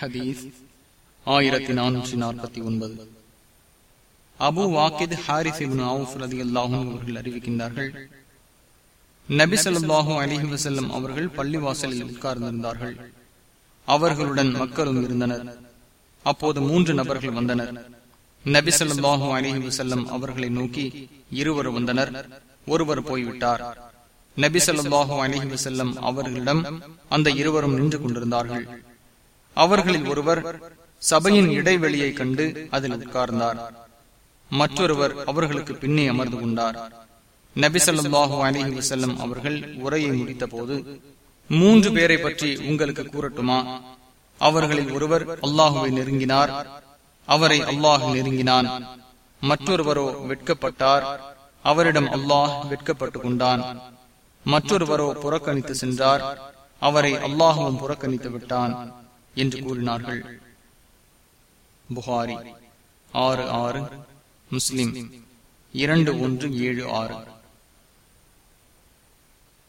ஹதீஸ் ஆயிரத்தி நானூற்றி நாற்பத்தி ஒன்பது. Abu Waqid Harith ibn Awf ரலியல்லாஹு அவர்கள் அறிவிக்கின்றார்கள் நபி ஸல்லல்லாஹு அலைஹி வஸல்லம் அவர்கள் பள்ளிவாசலில் உட்கார்ந்திருந்தார்கள். அவர்களுடன் மக்களும் இருந்தனர். அப்போது மூன்று நபர்கள் வந்தனர். நபி ஸல்லல்லாஹு அலைஹி வஸல்லம் அவர்களை நோக்கி இருவர் வந்தனர். ஒருவர் போய்விட்டார். நபி ஸல்லல்லாஹு அலிஹி வசல்லம் அவர்களிடம் அந்த இருவரும் நின்று கொண்டிருந்தார்கள். அவர்களில் ஒருவர் சபையின் இடைவெளியை கண்டு அதில் உட்கார்ந்தார். மற்றொருவர் அவர்களுக்கு பின்னே அமர்ந்து கொண்டார். நபி அலிஹி வசல்லம் அவர்கள் உரையை முடித்த போது மூன்று பேரை பற்றி உங்களுக்கு கூறட்டுமா? அவர்களில் ஒருவர் அல்லாஹுவை நெருங்கினார். அவரை அல்லாஹ் நெருங்கினான். மற்றொருவரோ வெட்கப்பட்டார். அவரிடம் அல்லாஹ் வெட்கப்பட்டு கொண்டான். மற்றொருவரோ புறக்கணித்து சென்றார். அவரை அல்லாஹுவும் புறக்கணித்து விட்டான். என்று கூறினார்கள். புகாரி ஆறு ஆறு முஸ்லிம் இரண்டு ஒன்று ஏழு ஆறு.